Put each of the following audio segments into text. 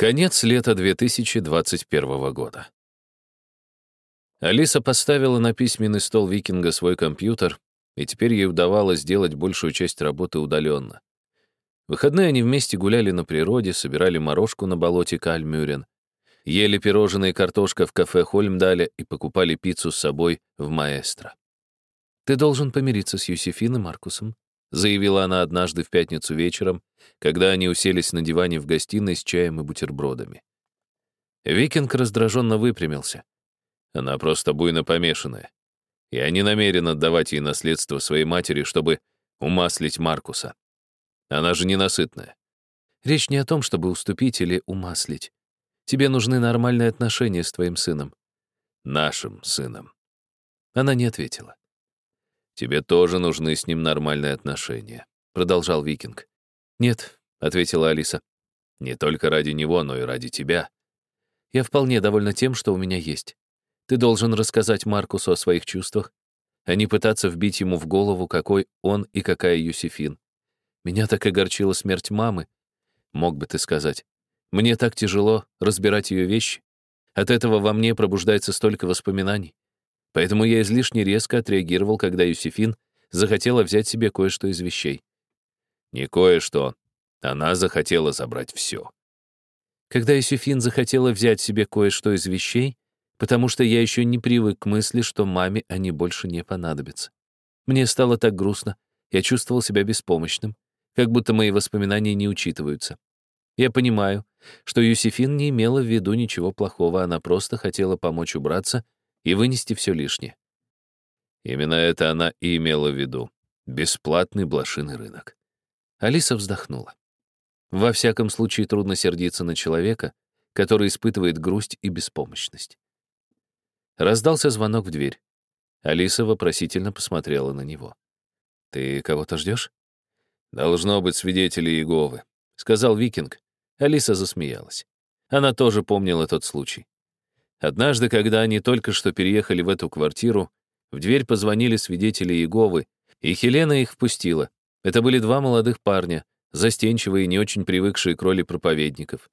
Конец лета 2021 года. Алиса поставила на письменный стол викинга свой компьютер, и теперь ей удавалось сделать большую часть работы удаленно. В выходные они вместе гуляли на природе, собирали морожку на болоте Кальмюрен, ели пирожные и картошка в кафе Хольмдале и покупали пиццу с собой в Маэстро. «Ты должен помириться с Юсифин Маркусом», заявила она однажды в пятницу вечером, когда они уселись на диване в гостиной с чаем и бутербродами. Викинг раздраженно выпрямился. Она просто буйно помешанная. Я не намерен отдавать ей наследство своей матери, чтобы умаслить Маркуса. Она же ненасытная. Речь не о том, чтобы уступить или умаслить. Тебе нужны нормальные отношения с твоим сыном. Нашим сыном. Она не ответила. Тебе тоже нужны с ним нормальные отношения, продолжал Викинг. Нет, ответила Алиса. Не только ради него, но и ради тебя. Я вполне довольна тем, что у меня есть. Ты должен рассказать Маркусу о своих чувствах, а не пытаться вбить ему в голову, какой он и какая Юсифин. Меня так огорчила смерть мамы. Мог бы ты сказать. Мне так тяжело разбирать ее вещи. От этого во мне пробуждается столько воспоминаний. Поэтому я излишне резко отреагировал, когда Юсифин захотела взять себе кое-что из вещей. Не кое-что. Она захотела забрать все. Когда Юсифин захотела взять себе кое-что из вещей, потому что я еще не привык к мысли, что маме они больше не понадобятся. Мне стало так грустно, я чувствовал себя беспомощным, как будто мои воспоминания не учитываются. Я понимаю, что Юсифин не имела в виду ничего плохого, она просто хотела помочь убраться и вынести все лишнее. Именно это она и имела в виду. Бесплатный блошиный рынок. Алиса вздохнула. Во всяком случае, трудно сердиться на человека, который испытывает грусть и беспомощность. Раздался звонок в дверь. Алиса вопросительно посмотрела на него. «Ты кого-то ждешь?» «Должно быть свидетели Иеговы», — сказал Викинг. Алиса засмеялась. Она тоже помнила тот случай. Однажды, когда они только что переехали в эту квартиру, в дверь позвонили свидетели Иеговы, и Хелена их впустила. Это были два молодых парня, застенчивые и не очень привыкшие к роли проповедников.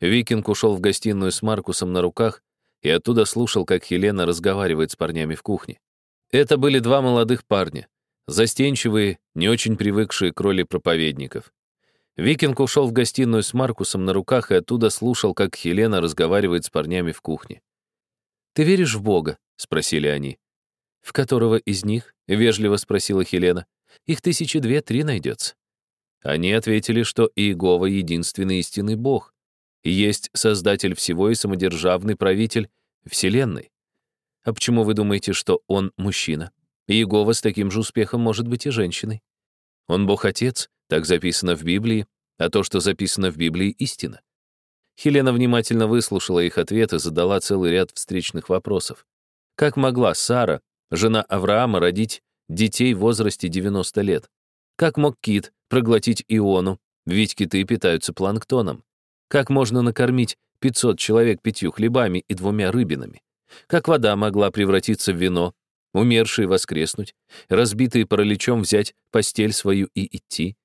Викинг ушел в гостиную с Маркусом на руках и оттуда слушал, как Хелена разговаривает с парнями в кухне. Это были два молодых парня, застенчивые, не очень привыкшие к роли проповедников. Викинг ушел в гостиную с Маркусом на руках и оттуда слушал, как Хелена разговаривает с парнями в кухне. «Ты веришь в Бога?» — спросили они. «В которого из них?» — вежливо спросила Хелена. «Их тысячи две-три найдется». Они ответили, что Иегова — единственный истинный Бог, есть Создатель всего и самодержавный правитель Вселенной. А почему вы думаете, что он мужчина? Иегова с таким же успехом может быть и женщиной. Он Бог-Отец, так записано в Библии, а то, что записано в Библии, — истина. Хелена внимательно выслушала их ответ и задала целый ряд встречных вопросов. Как могла Сара, жена Авраама, родить детей в возрасте 90 лет? Как мог кит проглотить иону, ведь киты питаются планктоном? Как можно накормить 500 человек пятью хлебами и двумя рыбинами? Как вода могла превратиться в вино, умершие воскреснуть, разбитые параличом взять постель свою и идти?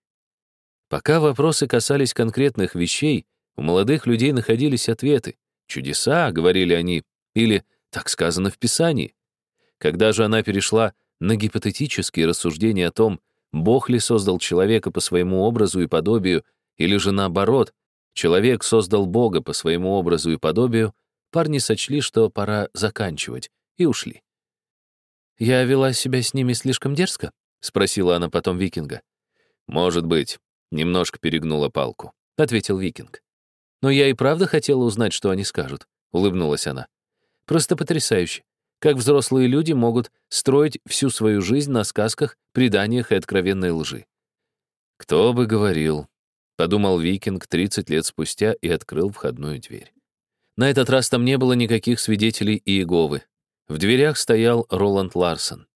Пока вопросы касались конкретных вещей, у молодых людей находились ответы. «Чудеса», — говорили они, или «так сказано в Писании». Когда же она перешла на гипотетические рассуждения о том, Бог ли создал человека по своему образу и подобию, или же наоборот, человек создал Бога по своему образу и подобию, парни сочли, что пора заканчивать, и ушли. «Я вела себя с ними слишком дерзко?» — спросила она потом викинга. «Может быть», — немножко перегнула палку, — ответил викинг. Но я и правда хотела узнать, что они скажут», — улыбнулась она. «Просто потрясающе. Как взрослые люди могут строить всю свою жизнь на сказках, преданиях и откровенной лжи». «Кто бы говорил», — подумал Викинг 30 лет спустя и открыл входную дверь. На этот раз там не было никаких свидетелей Иеговы. В дверях стоял Роланд Ларсон.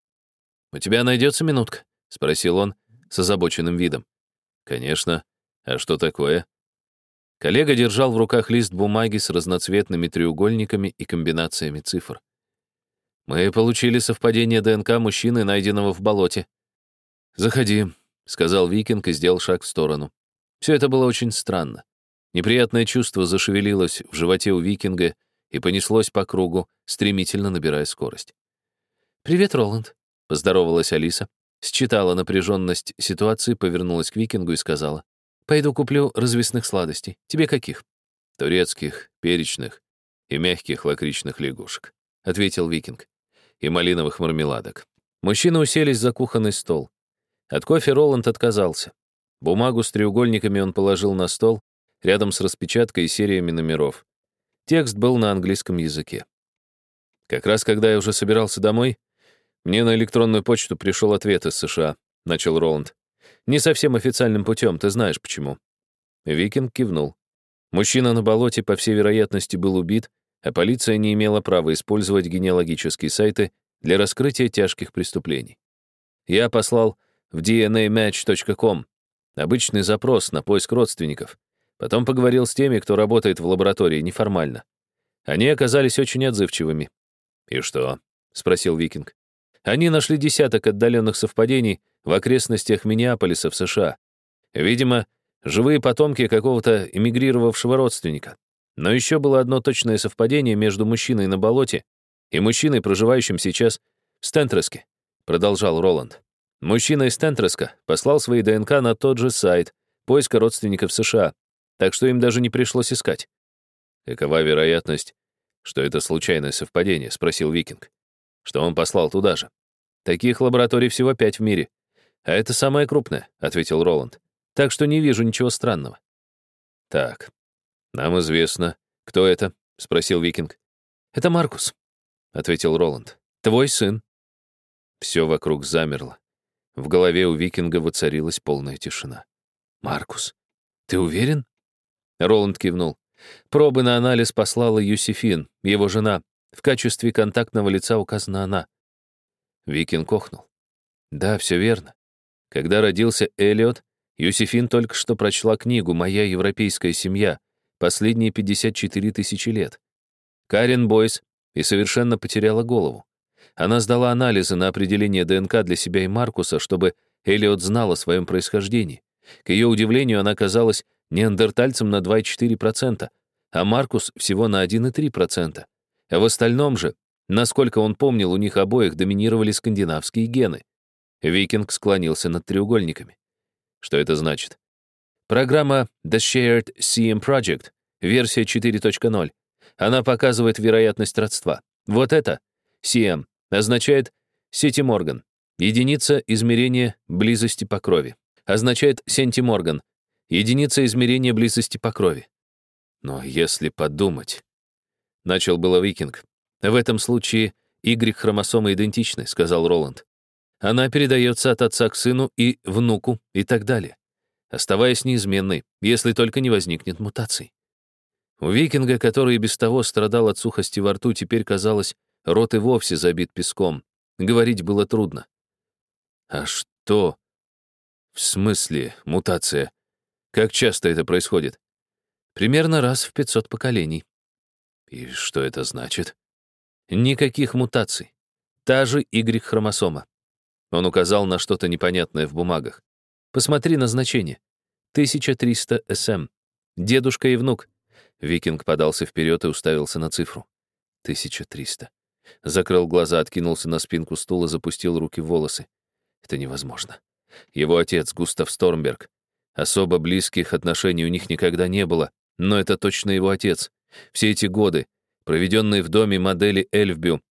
«У тебя найдется минутка?» — спросил он с озабоченным видом. «Конечно. А что такое?» Коллега держал в руках лист бумаги с разноцветными треугольниками и комбинациями цифр. «Мы получили совпадение ДНК мужчины, найденного в болоте». «Заходи», — сказал Викинг и сделал шаг в сторону. Все это было очень странно. Неприятное чувство зашевелилось в животе у викинга и понеслось по кругу, стремительно набирая скорость. «Привет, Роланд», — поздоровалась Алиса, считала напряженность ситуации, повернулась к викингу и сказала, «Пойду куплю развесных сладостей. Тебе каких?» «Турецких, перечных и мягких лакричных лягушек», — ответил викинг, «и малиновых мармеладок». Мужчины уселись за кухонный стол. От кофе Роланд отказался. Бумагу с треугольниками он положил на стол, рядом с распечаткой и сериями номеров. Текст был на английском языке. Как раз когда я уже собирался домой, мне на электронную почту пришел ответ из США, начал Роланд. Не совсем официальным путем, ты знаешь почему. Викинг кивнул. Мужчина на болоте, по всей вероятности, был убит, а полиция не имела права использовать генеалогические сайты для раскрытия тяжких преступлений. Я послал в dnamatch.com обычный запрос на поиск родственников. Потом поговорил с теми, кто работает в лаборатории неформально. Они оказались очень отзывчивыми. «И что?» — спросил Викинг. Они нашли десяток отдаленных совпадений в окрестностях Миннеаполиса в США. Видимо, живые потомки какого-то эмигрировавшего родственника. Но еще было одно точное совпадение между мужчиной на болоте и мужчиной, проживающим сейчас в Стентреске, продолжал Роланд. Мужчина из Стентреска послал свои ДНК на тот же сайт поиска родственников США, так что им даже не пришлось искать. «Какова вероятность, что это случайное совпадение?» — спросил Викинг что он послал туда же. Таких лабораторий всего пять в мире. А это самая крупная, ответил Роланд. Так что не вижу ничего странного. Так, нам известно, кто это, спросил Викинг. Это Маркус, ответил Роланд. Твой сын. Все вокруг замерло. В голове у Викинга воцарилась полная тишина. «Маркус, ты уверен?» Роланд кивнул. Пробы на анализ послала Юсифин, его жена, в качестве контактного лица указана она. Викин кохнул. Да, все верно. Когда родился Элиот, Юсифин только что прочла книгу «Моя европейская семья» последние 54 тысячи лет. Карен Бойс и совершенно потеряла голову. Она сдала анализы на определение ДНК для себя и Маркуса, чтобы Элиот знал о своем происхождении. К ее удивлению, она казалась неандертальцем на 2,4%, а Маркус всего на 1,3%. А в остальном же, насколько он помнил, у них обоих доминировали скандинавские гены. Викинг склонился над треугольниками. Что это значит? Программа The Shared CM Project, версия 4.0. Она показывает вероятность родства. Вот это, CM, означает сетиморган, единица измерения близости по крови. Означает сентиморган, единица измерения близости по крови. Но если подумать... Начал было Викинг. В этом случае Y-хромосомы идентичны, сказал Роланд. Она передается от отца к сыну и внуку и так далее, оставаясь неизменной, если только не возникнет мутаций. У викинга, который и без того страдал от сухости во рту, теперь, казалось, рот и вовсе забит песком. Говорить было трудно. «А что?» «В смысле мутация? Как часто это происходит?» «Примерно раз в 500 поколений», и что это значит? Никаких мутаций. Та же Y-хромосома. Он указал на что-то непонятное в бумагах. Посмотри на значение. 1300 СМ. Дедушка и внук. Викинг подался вперед и уставился на цифру. 1300. Закрыл глаза, откинулся на спинку стула, запустил руки в волосы. Это невозможно. Его отец, Густав Стормберг. Особо близких отношений у них никогда не было, но это точно его отец. Все эти годы, проведенные в доме модели Эльфбю,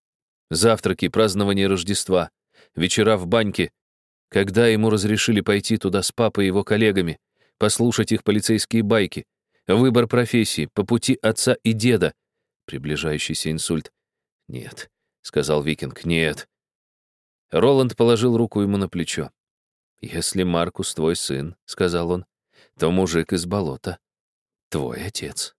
завтраки, празднование Рождества, вечера в баньке, когда ему разрешили пойти туда с папой и его коллегами, послушать их полицейские байки, выбор профессии, по пути отца и деда, приближающийся инсульт. «Нет», — сказал Викинг, — «нет». Роланд положил руку ему на плечо. «Если Маркус твой сын», — сказал он, — «то мужик из болота твой отец».